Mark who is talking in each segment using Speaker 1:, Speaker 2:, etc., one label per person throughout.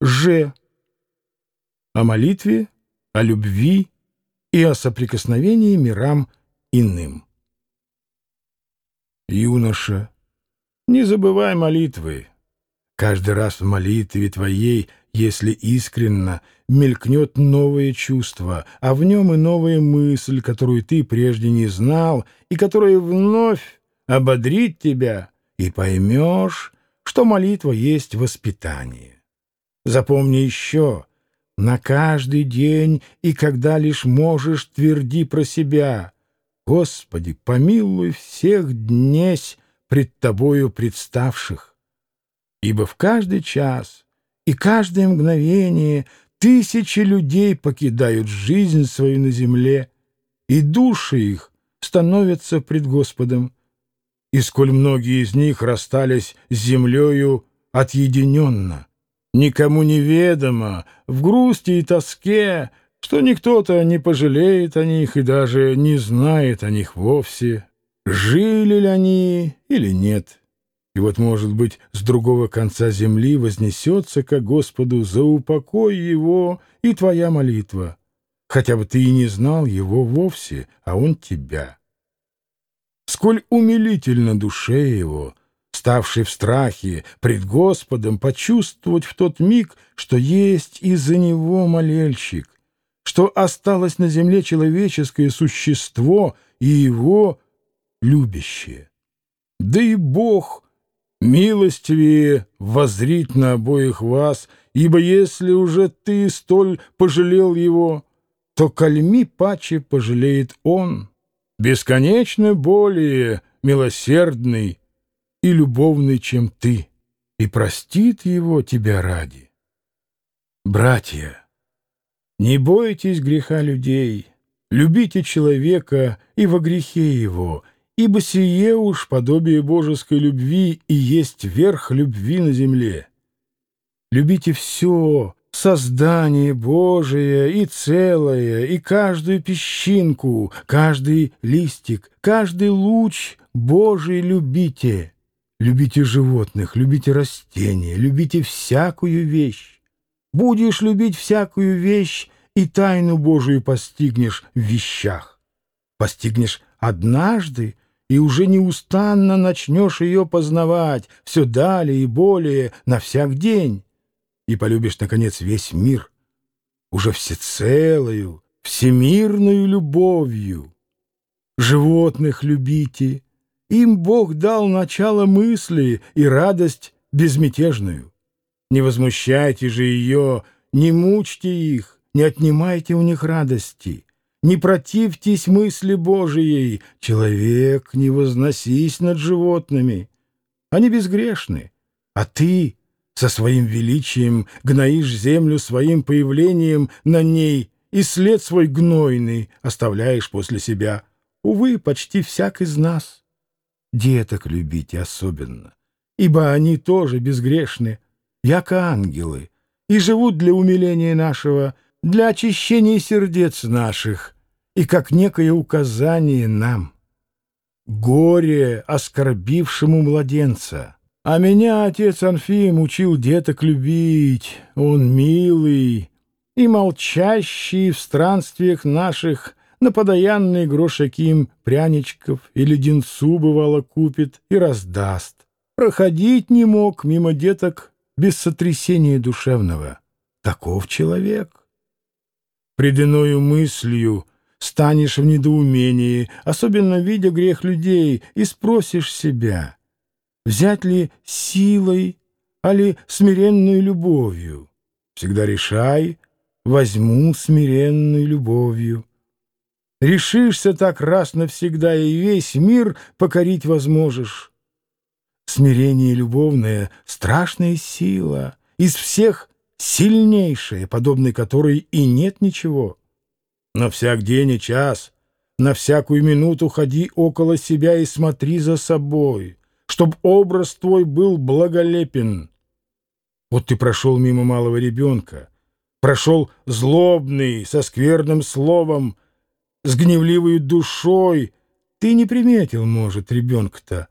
Speaker 1: Ж. О молитве, о любви и о соприкосновении мирам иным. Юноша, не забывай молитвы. Каждый раз в молитве твоей, если искренно, мелькнет новое чувство, а в нем и новая мысль, которую ты прежде не знал, и которая вновь ободрит тебя, и поймешь, что молитва есть воспитание. Запомни еще, на каждый день и когда лишь можешь, тверди про себя. Господи, помилуй всех днесь пред Тобою представших. Ибо в каждый час и каждое мгновение тысячи людей покидают жизнь свою на земле, и души их становятся пред Господом. И сколь многие из них расстались с землею отъединенно, никому неведомо, в грусти и тоске, что никто-то не пожалеет о них и даже не знает о них вовсе, жили ли они или нет. И вот, может быть, с другого конца земли вознесется ко Господу за упокой его и твоя молитва, хотя бы ты и не знал его вовсе, а он тебя. Сколь умилительно душе его — ставший в страхе пред Господом, почувствовать в тот миг, что есть из-за него молельщик, что осталось на земле человеческое существо и его любящее. Да и Бог милостивее возрить на обоих вас, ибо если уже ты столь пожалел его, то кальми паче пожалеет он, бесконечно более милосердный и любовный, чем ты, и простит его тебя ради. Братья, не бойтесь греха людей, любите человека и во грехе его, ибо сие уж подобие божеской любви и есть верх любви на земле. Любите все, создание Божие и целое, и каждую песчинку, каждый листик, каждый луч Божий любите. Любите животных, любите растения, любите всякую вещь. Будешь любить всякую вещь, и тайну Божию постигнешь в вещах. Постигнешь однажды, и уже неустанно начнешь ее познавать все далее и более на всяк день. И полюбишь, наконец, весь мир, уже всецелою, всемирную любовью. Животных любите, им Бог дал начало мысли и радость безмятежную. Не возмущайте же ее, не мучьте их, не отнимайте у них радости. Не противьтесь мысли Божией, человек, не возносись над животными. Они безгрешны, а ты со своим величием гноишь землю своим появлением на ней и след свой гнойный оставляешь после себя. Увы, почти всяк из нас деток любите особенно, ибо они тоже безгрешны, яко ангелы, и живут для умиления нашего, для очищения сердец наших, и как некое указание нам. Горе оскорбившему младенца. А меня отец Анфим учил деток любить, он милый и молчащий в странствиях наших на подаянные грошаки им пряничков и леденцу, бывало, купит и раздаст. Проходить не мог мимо деток без сотрясения душевного. Таков человек. Пред иною мыслью станешь в недоумении, особенно видя грех людей, и спросишь себя, взять ли силой, али смиренную любовью. Всегда решай, возьму смиренную любовью. Решишься так раз навсегда, и весь мир покорить возможешь. Смирение любовное — страшная сила, из всех сильнейшая, подобной которой и нет ничего. Но всяк день и час, на всякую минуту ходи около себя и смотри за собой, чтоб образ твой был благолепен. Вот ты прошел мимо малого ребенка, прошел злобный, со скверным словом, с гневливой душой. Ты не приметил, может, ребенка-то,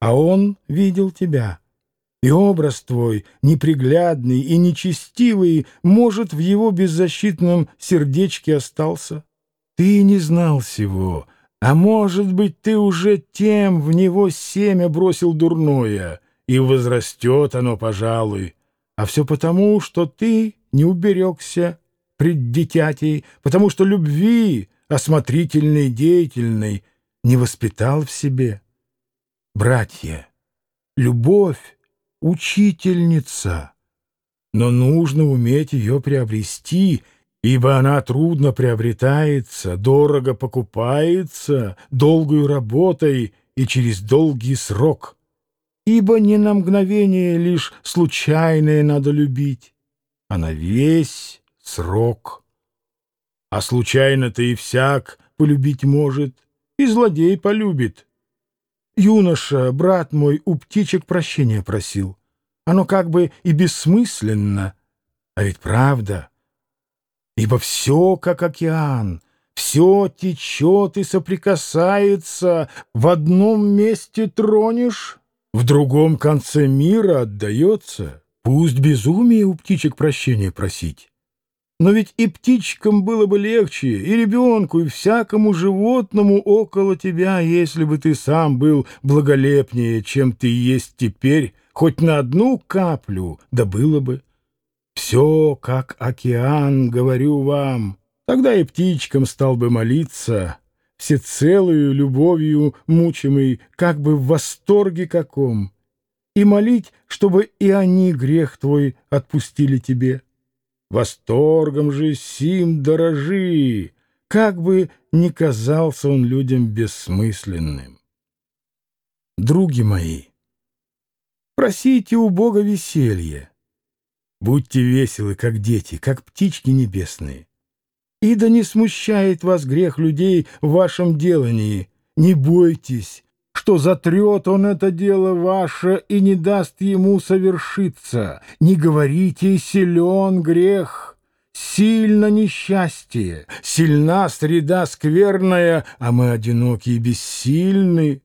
Speaker 1: а он видел тебя. и образ твой, неприглядный и нечестивый, может, в его беззащитном сердечке остался. Ты не знал всего, а может быть, ты уже тем в него семя бросил дурное, и возрастет оно, пожалуй. А все потому, что ты не уберегся пред дитятей, потому что любви, осмотрительной, деятельной, не воспитал в себе. Братья, любовь — учительница, но нужно уметь ее приобрести, ибо она трудно приобретается, дорого покупается, долгую работой и через долгий срок. Ибо не на мгновение лишь случайное надо любить, а на весь срок. А случайно-то и всяк полюбить может, и злодей полюбит. Юноша, брат мой, у птичек прощения просил. Оно как бы и бессмысленно, а ведь правда. Ибо все как океан, все течет и соприкасается, в одном месте тронешь, в другом конце мира отдается. Пусть безумие у птичек прощения просить. Но ведь и птичкам было бы легче, и ребенку, и всякому животному около тебя, если бы ты сам был благолепнее, чем ты есть теперь, хоть на одну каплю, да было бы. Все как океан, говорю вам. Тогда и птичкам стал бы молиться, всецелую любовью мучимый, как бы в восторге каком, и молить, чтобы и они грех твой отпустили тебе. Восторгом же сим дорожи, как бы ни казался он людям бессмысленным. Други мои, просите у Бога веселье. Будьте веселы, как дети, как птички небесные. И да не смущает вас грех людей в вашем делании. Не бойтесь, что затрет он это дело ваше и не даст ему совершиться. Не говорите «силен грех», сильно несчастье, сильна среда скверная, а мы одиноки и бессильны.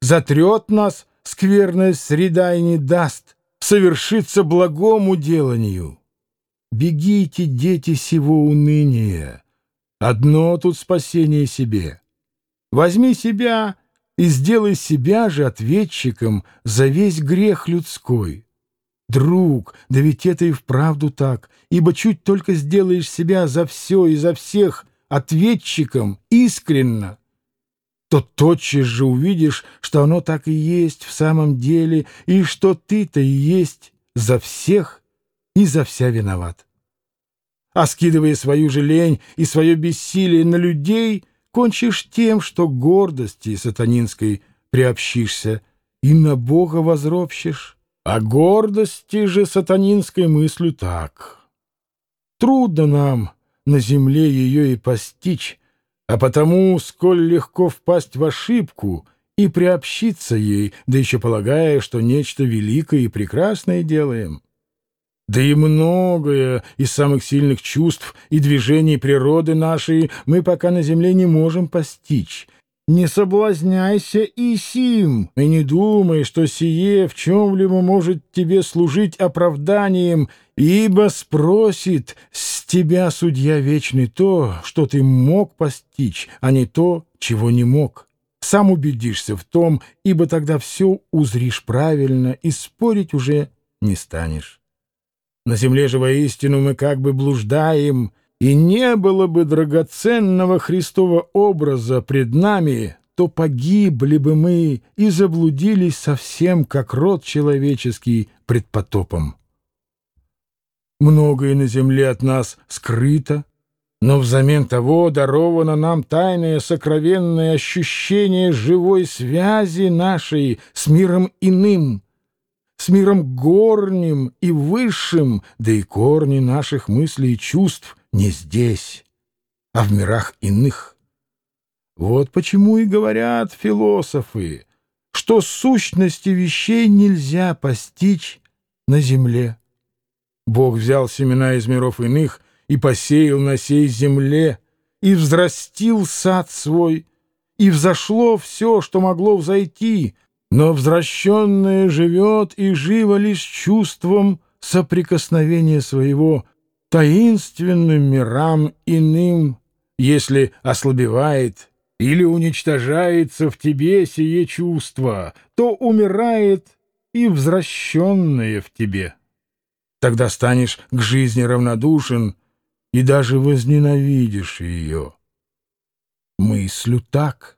Speaker 1: Затрет нас скверная среда и не даст совершиться благому деланию. Бегите, дети сего уныния, одно тут спасение себе. Возьми себя — и сделай себя же ответчиком за весь грех людской. Друг, да ведь это и вправду так, ибо чуть только сделаешь себя за все и за всех ответчиком искренно, то тотчас же увидишь, что оно так и есть в самом деле, и что ты-то и есть за всех и за вся виноват. А скидывая свою же лень и свое бессилие на людей — кончишь тем, что гордости сатанинской приобщишься и на Бога возропщешь, а гордости же сатанинской мыслью так. Трудно нам на земле ее и постичь, а потому, сколь легко впасть в ошибку и приобщиться ей, да еще полагая, что нечто великое и прекрасное делаем — да и многое из самых сильных чувств и движений природы нашей мы пока на земле не можем постичь. Не соблазняйся и сим, и не думай, что сие в чем-либо может тебе служить оправданием, ибо спросит с тебя, судья вечный, то, что ты мог постичь, а не то, чего не мог. Сам убедишься в том, ибо тогда все узришь правильно и спорить уже не станешь. На земле же воистину мы как бы блуждаем, и не было бы драгоценного Христова образа пред нами, то погибли бы мы и заблудились совсем, как род человеческий пред потопом. Многое на земле от нас скрыто, но взамен того даровано нам тайное сокровенное ощущение живой связи нашей с миром иным — с миром горним и высшим, да и корни наших мыслей и чувств не здесь, а в мирах иных. Вот почему и говорят философы, что сущности вещей нельзя постичь на земле. Бог взял семена из миров иных и посеял на сей земле, и взрастил сад свой, и взошло все, что могло взойти — но возвращенное живет и живо лишь чувством соприкосновения своего таинственным мирам иным, если ослабевает или уничтожается в тебе сие чувство, то умирает и возвращенное в тебе. Тогда станешь к жизни равнодушен и даже возненавидишь ее. Мыслю так —